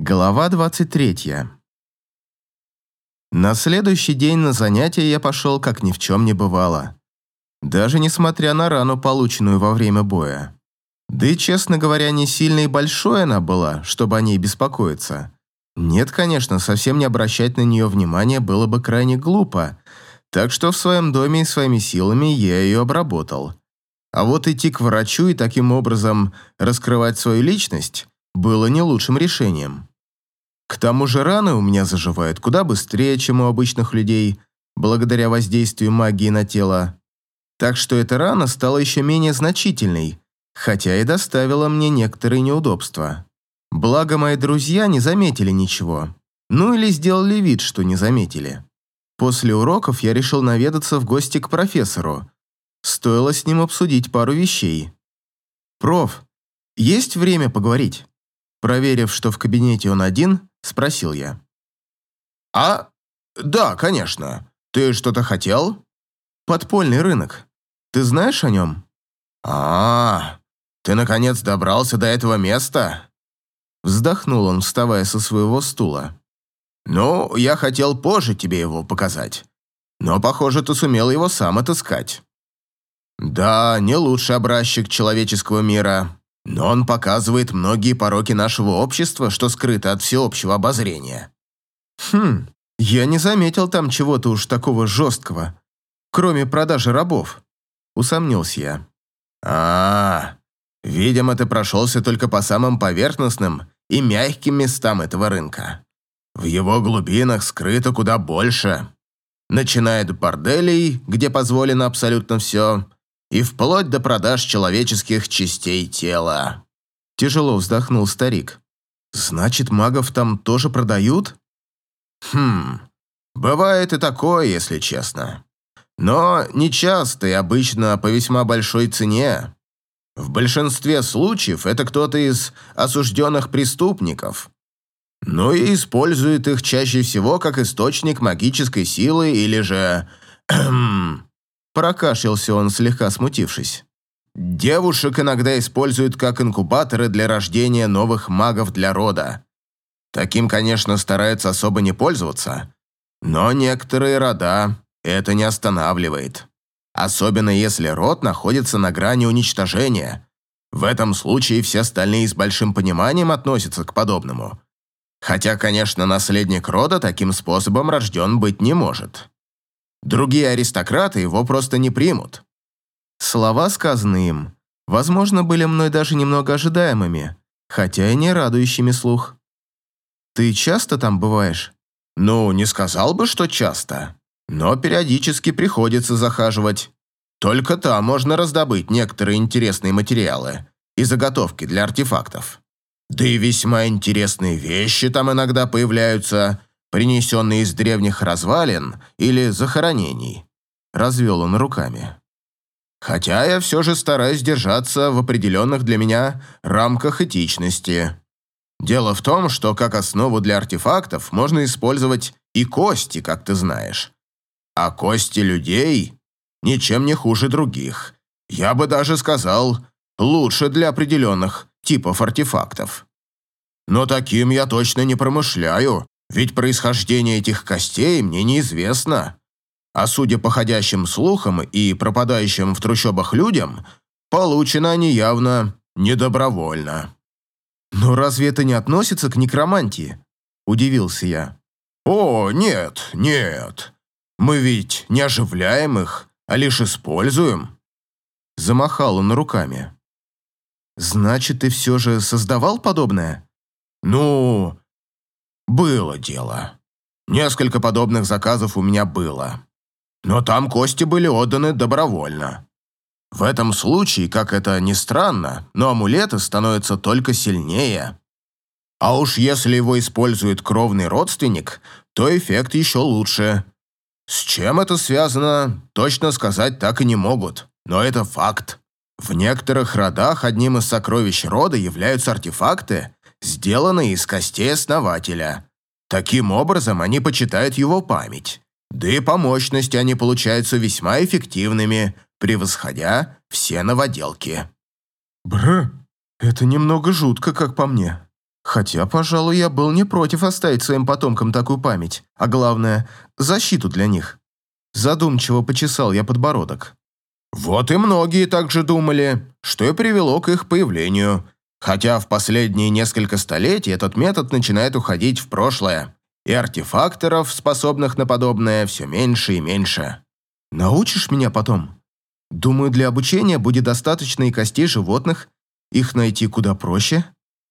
Глава 23. На следующий день на занятия я пошел, как ни в чем не бывало. Даже несмотря на рану, полученную во время боя. Да и, честно говоря, не сильно и большой она была, чтобы о ней беспокоиться. Нет, конечно, совсем не обращать на нее внимания было бы крайне глупо, так что в своем доме и своими силами я ее обработал. А вот идти к врачу и таким образом раскрывать свою личность было не лучшим решением. К тому же раны у меня заживают куда быстрее, чем у обычных людей, благодаря воздействию магии на тело. Так что эта рана стала еще менее значительной, хотя и доставила мне некоторые неудобства. Благо, мои друзья не заметили ничего. Ну или сделали вид, что не заметили. После уроков я решил наведаться в гости к профессору. Стоило с ним обсудить пару вещей. «Проф, есть время поговорить?» Проверив, что в кабинете он один, Спросил я. «А? Да, конечно. Ты что-то хотел?» «Подпольный рынок. Ты знаешь о нем?» «А, ты наконец добрался до этого места?» Вздохнул он, вставая со своего стула. «Ну, я хотел позже тебе его показать. Но, похоже, ты сумел его сам отыскать. Да, не лучший образчик человеческого мира, но он показывает многие пороки нашего общества, что скрыто от всеобщего обозрения. Хм, я не заметил там чего-то уж такого жесткого, кроме продажи рабов, усомнился я. А, -а, -а видимо, ты прошелся только по самым поверхностным и мягким местам этого рынка. В его глубинах скрыто куда больше. Начиная от борделей, где позволено абсолютно все, и вплоть до продаж человеческих частей тела. Тяжело вздохнул старик. Значит, магов там тоже продают? Хм, бывает и такое, если честно. Но не часто и обычно по весьма большой цене. В большинстве случаев это кто-то из осужденных преступников. Ну и использует их чаще всего как источник магической силы или же... Прокашлялся он, слегка смутившись. Девушек иногда используют как инкубаторы для рождения новых магов для рода. Таким, конечно, стараются особо не пользоваться, но некоторые рода это не останавливает. Особенно если род находится на грани уничтожения. В этом случае все остальные с большим пониманием относятся к подобному. Хотя, конечно, наследник рода таким способом рожден быть не может. Другие аристократы его просто не примут. Слова, сказанные им, возможно, были мной даже немного ожидаемыми, хотя и не радующими слух. «Ты часто там бываешь?» «Ну, не сказал бы, что часто, но периодически приходится захаживать. Только там можно раздобыть некоторые интересные материалы и заготовки для артефактов. Да и весьма интересные вещи там иногда появляются, принесенные из древних развалин или захоронений. Развел он руками. Хотя я все же стараюсь держаться в определенных для меня рамках этичности. Дело в том, что как основу для артефактов можно использовать и кости, как ты знаешь. А кости людей ничем не хуже других. Я бы даже сказал, лучше для определенных типов артефактов. Но таким я точно не промышляю, ведь происхождение этих костей мне неизвестно. А судя по ходящим слухам и пропадающим в трущобах людям, получены они явно недобровольно. «Но разве это не относится к некромантии?» – удивился я. «О, нет, нет. Мы ведь не оживляем их, а лишь используем». Замахал он руками. «Значит, ты все же создавал подобное?» «Ну, было дело. Несколько подобных заказов у меня было. Но там кости были отданы добровольно. В этом случае, как это ни странно, но амулеты становятся только сильнее. А уж если его использует кровный родственник, то эффект еще лучше. С чем это связано, точно сказать так и не могут, но это факт. В некоторых родах одним из сокровищ рода являются артефакты, сделанные из костей основателя. Таким образом, они почитают его память. Да и по мощности они получаются весьма эффективными, превосходя все новоделки. Бр, это немного жутко, как по мне. Хотя, пожалуй, я был не против оставить своим потомкам такую память, а главное, защиту для них. Задумчиво почесал я подбородок. Вот и многие также думали, что и привело к их появлению. Хотя в последние несколько столетий этот метод начинает уходить в прошлое, и артефакторов, способных на подобное, все меньше и меньше. Научишь меня потом? Думаю, для обучения будет достаточно и костей животных. Их найти куда проще.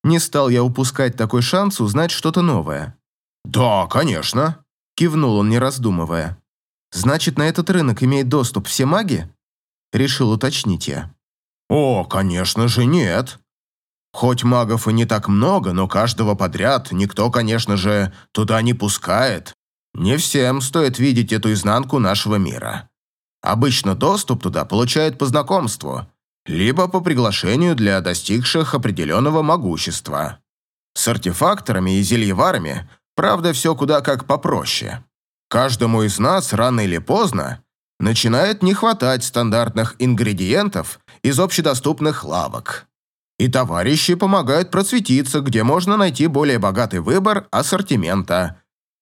Не стал я упускать такой шанс узнать что-то новое. «Да, конечно», – кивнул он, не раздумывая. «Значит, на этот рынок имеет доступ все маги?» Решил уточнить я. «О, конечно же, нет. Хоть магов и не так много, но каждого подряд никто, конечно же, туда не пускает. Не всем стоит видеть эту изнанку нашего мира. Обычно доступ туда получают по знакомству, либо по приглашению для достигших определенного могущества. С артефакторами и зельеварами, правда, все куда как попроще. Каждому из нас рано или поздно начинает не хватать стандартных ингредиентов из общедоступных лавок. И товарищи помогают просветиться, где можно найти более богатый выбор ассортимента.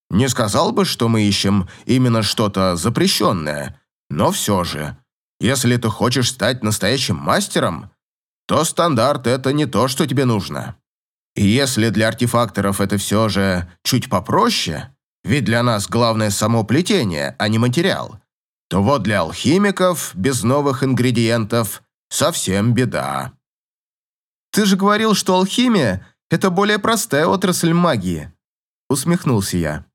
Не сказал бы, что мы ищем именно что-то запрещенное, но все же, если ты хочешь стать настоящим мастером, то стандарт – это не то, что тебе нужно. И если для артефакторов это все же чуть попроще, ведь для нас главное само плетение, а не материал, то вот для алхимиков без новых ингредиентов совсем беда. «Ты же говорил, что алхимия – это более простая отрасль магии», – усмехнулся я.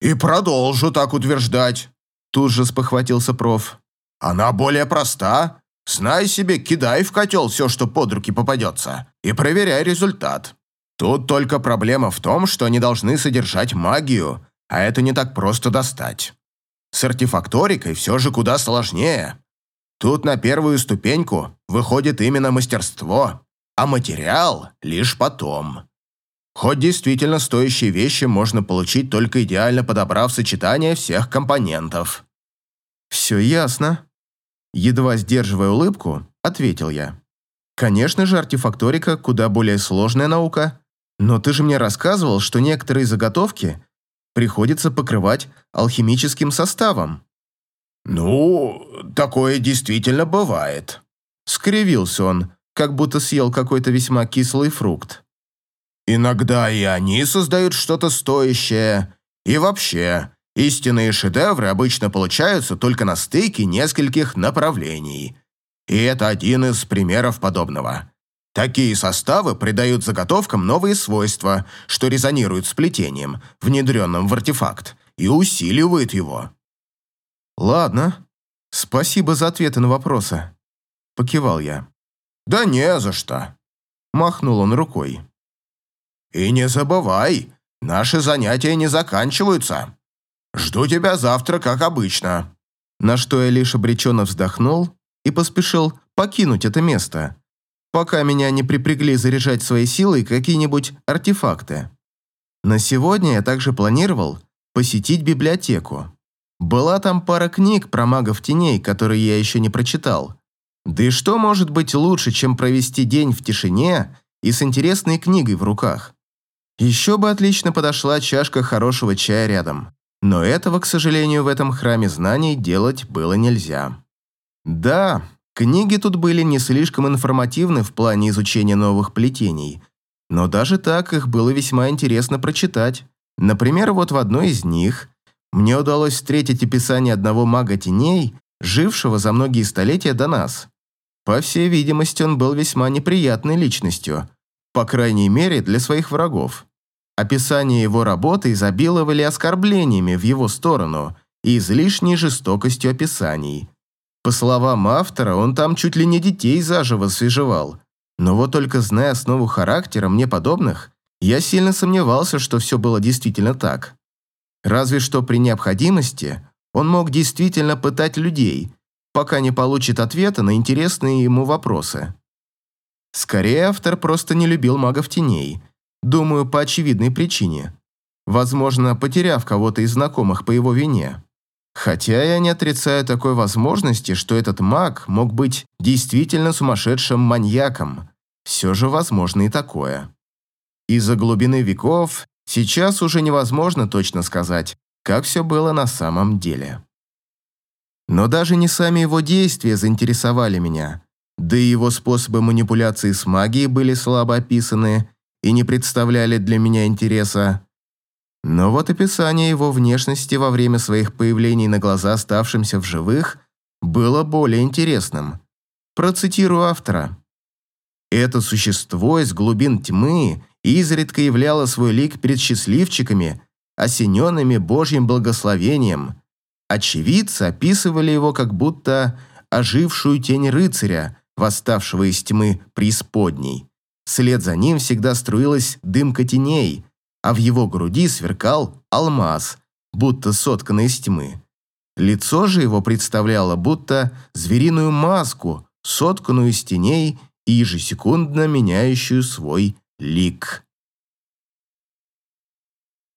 «И продолжу так утверждать», – тут же спохватился проф. «Она более проста. Знай себе, кидай в котел все, что под руки попадется, и проверяй результат. Тут только проблема в том, что они должны содержать магию, а это не так просто достать. С артефакторикой все же куда сложнее. Тут на первую ступеньку выходит именно мастерство, а материал лишь потом. Хоть действительно стоящие вещи можно получить только идеально подобрав сочетание всех компонентов. «Все ясно», – едва сдерживая улыбку, ответил я. «Конечно же, артефакторика куда более сложная наука, но ты же мне рассказывал, что некоторые заготовки приходится покрывать алхимическим составом». «Ну, такое действительно бывает», – скривился он, как будто съел какой-то весьма кислый фрукт. Иногда и они создают что-то стоящее. И вообще, истинные шедевры обычно получаются только на стыке нескольких направлений. И это один из примеров подобного. Такие составы придают заготовкам новые свойства, что резонируют с плетением, внедренным в артефакт, и усиливают его. «Ладно, спасибо за ответы на вопросы», – покивал я. «Да не за что», – махнул он рукой. «И не забывай, наши занятия не заканчиваются. Жду тебя завтра, как обычно». На что я лишь обреченно вздохнул и поспешил покинуть это место, пока меня не припрягли заряжать своей силой какие-нибудь артефакты. На сегодня я также планировал посетить библиотеку. Была там пара книг про магов теней, которые я еще не прочитал, да и что может быть лучше, чем провести день в тишине и с интересной книгой в руках? Еще бы отлично подошла чашка хорошего чая рядом. Но этого, к сожалению, в этом храме знаний делать было нельзя. Да, книги тут были не слишком информативны в плане изучения новых плетений, но даже так их было весьма интересно прочитать. Например, вот в одной из них мне удалось встретить описание одного мага теней, жившего за многие столетия до нас. По всей видимости, он был весьма неприятной личностью, по крайней мере, для своих врагов. Описание его работы изобиловали оскорблениями в его сторону и излишней жестокостью описаний. По словам автора, он там чуть ли не детей заживо свежевал. Но вот только зная основу характера мне подобных, я сильно сомневался, что все было действительно так. Разве что при необходимости он мог действительно пытать людей – пока не получит ответа на интересные ему вопросы. Скорее, автор просто не любил магов теней, думаю, по очевидной причине. Возможно, потеряв кого-то из знакомых по его вине. Хотя я не отрицаю такой возможности, что этот маг мог быть действительно сумасшедшим маньяком. Все же возможно и такое. Из-за глубины веков сейчас уже невозможно точно сказать, как все было на самом деле. Но даже не сами его действия заинтересовали меня, да и его способы манипуляции с магией были слабо описаны и не представляли для меня интереса. Но вот описание его внешности во время своих появлений на глаза оставшимся в живых было более интересным. Процитирую автора. «Это существо из глубин тьмы изредка являло свой лик перед счастливчиками, осененными Божьим благословением. Очевидцы описывали его как будто ожившую тень рыцаря, восставшего из тьмы преисподней. Вслед за ним всегда струилась дымка теней, а в его груди сверкал алмаз, будто сотканный из тьмы. Лицо же его представляло будто звериную маску, сотканную из теней и ежесекундно меняющую свой лик.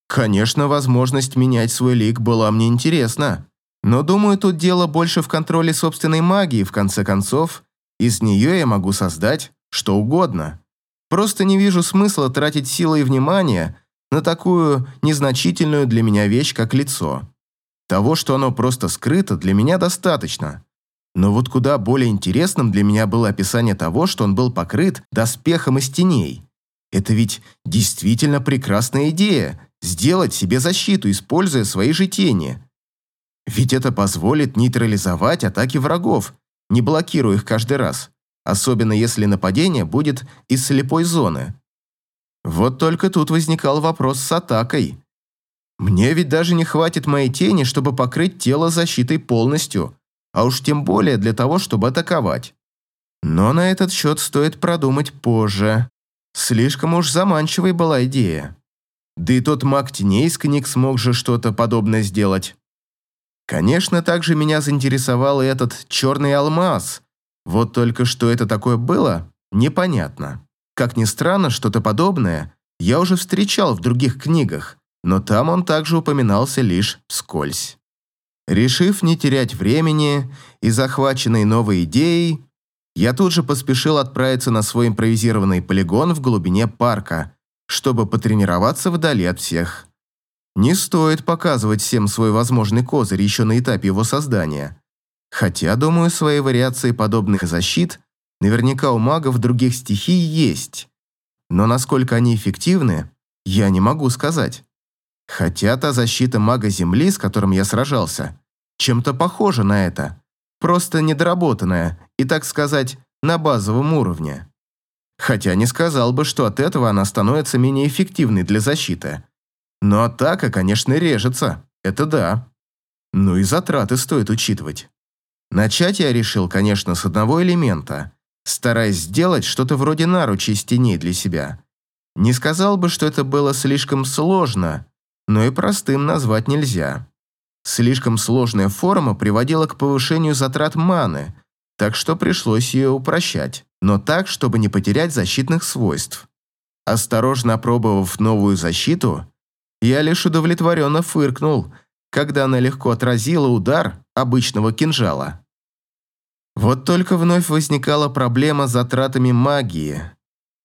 Конечно, возможность менять свой лик была мне интересна, но думаю, тут дело больше в контроле собственной магии, в конце концов, из нее я могу создать что угодно. Просто не вижу смысла тратить силы и внимание на такую незначительную для меня вещь, как лицо. Того, что оно просто скрыто, для меня достаточно. Но вот куда более интересным для меня было описание того, что он был покрыт доспехом из теней. Это ведь действительно прекрасная идея – сделать себе защиту, используя свои же тени. Ведь это позволит нейтрализовать атаки врагов, не блокируя их каждый раз, особенно если нападение будет из слепой зоны. Вот только тут возникал вопрос с атакой. Мне ведь даже не хватит моей тени, чтобы покрыть тело защитой полностью, а уж тем более для того, чтобы атаковать. Но на этот счет стоит продумать позже. Слишком уж заманчивой была идея. Да и тот маг теней с книг смог же что-то подобное сделать. Конечно, также меня заинтересовал и этот черный алмаз. Вот только что это такое было, непонятно. Как ни странно, что-то подобное я уже встречал в других книгах, но там он также упоминался лишь вскользь. Решив не терять времени и захваченной новой идеей, я тут же поспешил отправиться на свой импровизированный полигон в глубине парка, чтобы потренироваться вдали от всех. Не стоит показывать всем свой возможный козырь еще на этапе его создания. Хотя, думаю, свои вариации подобных защит наверняка у магов других стихий есть. Но насколько они эффективны, я не могу сказать. Хотя та защита мага Земли, с которым я сражался, чем-то похожа на это, просто недоработанная и, так сказать, на базовом уровне. Хотя не сказал бы, что от этого она становится менее эффективной для защиты. Но атака, конечно, режется, это да. Ну и затраты стоит учитывать. Начать я решил, конечно, с одного элемента, стараясь сделать что-то вроде наручи из для себя. Не сказал бы, что это было слишком сложно, но и простым назвать нельзя. Слишком сложная форма приводила к повышению затрат маны, так что пришлось ее упрощать, но так, чтобы не потерять защитных свойств. Осторожно опробовав новую защиту, я лишь удовлетворенно фыркнул, когда она легко отразила удар обычного кинжала. Вот только вновь возникала проблема с затратами магии.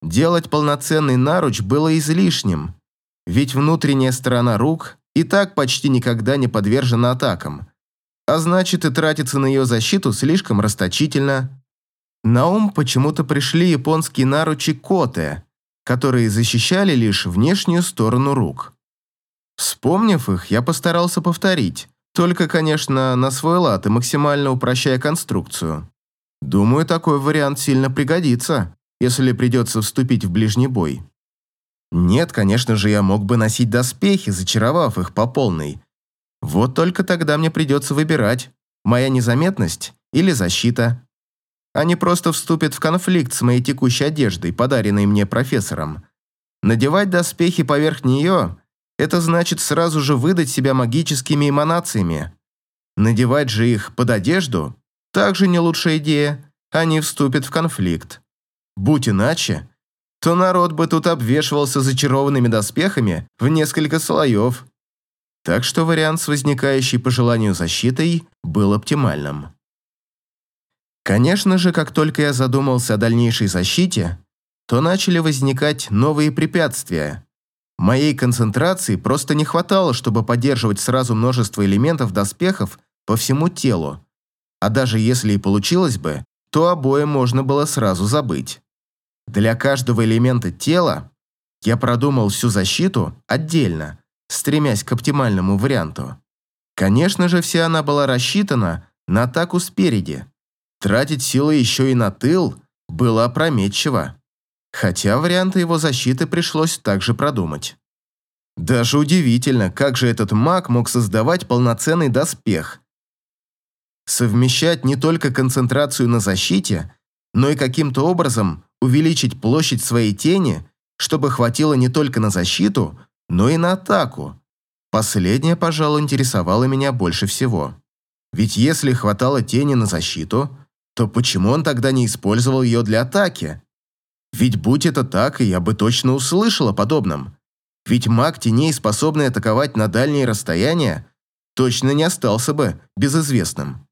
Делать полноценный наруч было излишним, ведь внутренняя сторона рук и так почти никогда не подвержена атакам, а значит и тратиться на ее защиту слишком расточительно. На ум почему-то пришли японские наручи коте, которые защищали лишь внешнюю сторону рук. Вспомнив их, я постарался повторить, только, конечно, на свой лад и максимально упрощая конструкцию. Думаю, такой вариант сильно пригодится, если придется вступить в ближний бой. Нет, конечно же, я мог бы носить доспехи, зачаровав их по полной. Вот только тогда мне придется выбирать, моя незаметность или защита. Они просто вступят в конфликт с моей текущей одеждой, подаренной мне профессором. Надевать доспехи поверх нее – это значит сразу же выдать себя магическими эманациями. Надевать же их под одежду – также не лучшая идея, они вступят в конфликт. Будь иначе, то народ бы тут обвешивался зачарованными доспехами в несколько слоев. Так что вариант с возникающей по желанию защитой был оптимальным. Конечно же, как только я задумался о дальнейшей защите, то начали возникать новые препятствия. Моей концентрации просто не хватало, чтобы поддерживать сразу множество элементов доспехов по всему телу. А даже если и получилось бы, то обои можно было сразу забыть. Для каждого элемента тела я продумал всю защиту отдельно, стремясь к оптимальному варианту. Конечно же, вся она была рассчитана на атаку спереди. Тратить силы еще и на тыл было опрометчиво. Хотя варианты его защиты пришлось также продумать. Даже удивительно, как же этот маг мог создавать полноценный доспех. Совмещать не только концентрацию на защите, но и каким-то образом увеличить площадь своей тени, чтобы хватило не только на защиту, но и на атаку. Последнее, пожалуй, интересовало меня больше всего. Ведь если хватало тени на защиту, то почему он тогда не использовал ее для атаки? Ведь будь это так, я бы точно услышал о подобном. Ведь маг теней, способный атаковать на дальние расстояния, точно не остался бы безызвестным.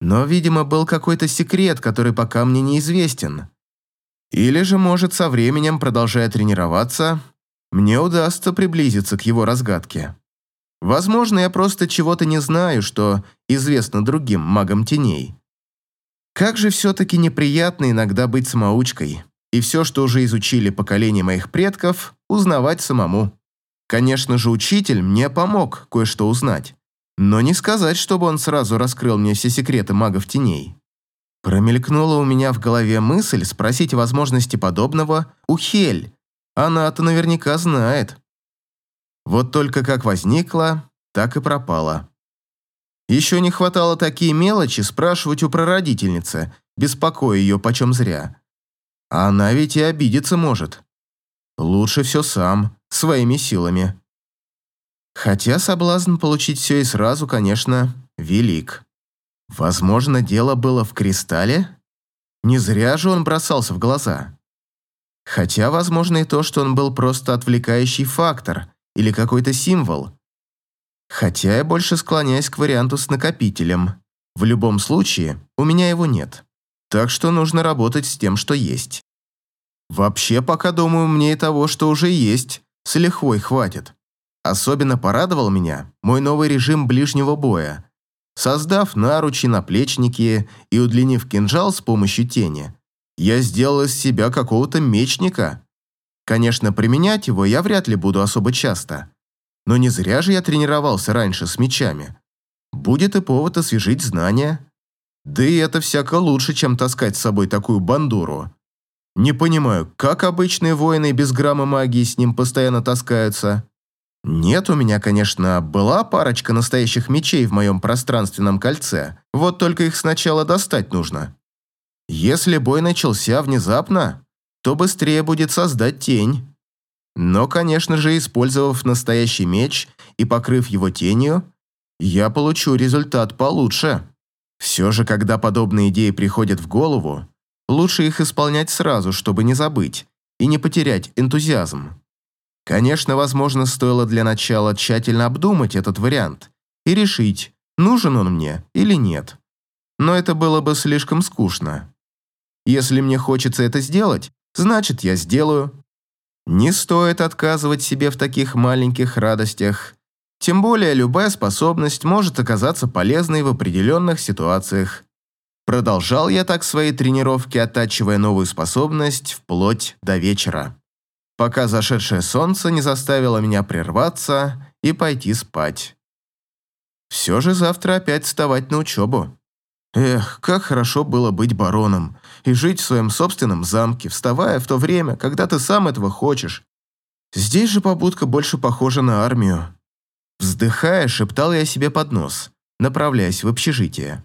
Но, видимо, был какой-то секрет, который пока мне неизвестен. Или же, может, со временем, продолжая тренироваться, мне удастся приблизиться к его разгадке. Возможно, я просто чего-то не знаю, что известно другим магам теней. Как же все-таки неприятно иногда быть самоучкой и все, что уже изучили поколения моих предков, узнавать самому. Конечно же, учитель мне помог кое-что узнать, но не сказать, чтобы он сразу раскрыл мне все секреты магов теней. Промелькнула у меня в голове мысль спросить возможности подобного у Хель. Она-то наверняка знает. Вот только как возникла, так и пропала. Еще не хватало такие мелочи спрашивать у прародительницы, беспокоя ее почем зря. А она ведь и обидеться может. Лучше все сам, своими силами. Хотя соблазн получить все и сразу, конечно, велик. Возможно, дело было в кристалле? Не зря же он бросался в глаза. Хотя, возможно, и то, что он был просто отвлекающий фактор или какой-то символ. Хотя я больше склоняюсь к варианту с накопителем. В любом случае, у меня его нет. Так что нужно работать с тем, что есть. Вообще, пока думаю, мне и того, что уже есть, с лихвой хватит. Особенно порадовал меня мой новый режим ближнего боя. Создав наручи, наплечники и удлинив кинжал с помощью тени, я сделал из себя какого-то мечника. Конечно, применять его я вряд ли буду особо часто. Но не зря же я тренировался раньше с мечами. Будет и повод освежить знания. Да и это всяко лучше, чем таскать с собой такую бандуру. Не понимаю, как обычные воины без грамма магии с ним постоянно таскаются. Нет, у меня, конечно, была парочка настоящих мечей в моем пространственном кольце, вот только их сначала достать нужно. Если бой начался внезапно, то быстрее будет создать тень. Но, конечно же, использовав настоящий меч и покрыв его тенью, я получу результат получше. Все же, когда подобные идеи приходят в голову, лучше их исполнять сразу, чтобы не забыть и не потерять энтузиазм. Конечно, возможно, стоило для начала тщательно обдумать этот вариант и решить, нужен он мне или нет. Но это было бы слишком скучно. Если мне хочется это сделать, значит, я сделаю. Не стоит отказывать себе в таких маленьких радостях, тем более любая способность может оказаться полезной в определенных ситуациях. Продолжал я так свои тренировки, оттачивая новую способность вплоть до вечера, пока зашедшее солнце не заставило меня прерваться и пойти спать. Все же завтра опять вставать на учебу. Эх, как хорошо было быть бароном и жить в своем собственном замке, вставая в то время, когда ты сам этого хочешь. Здесь же побудка больше похожа на армию. Вздыхая, шептал я себе под нос, направляясь в общежитие.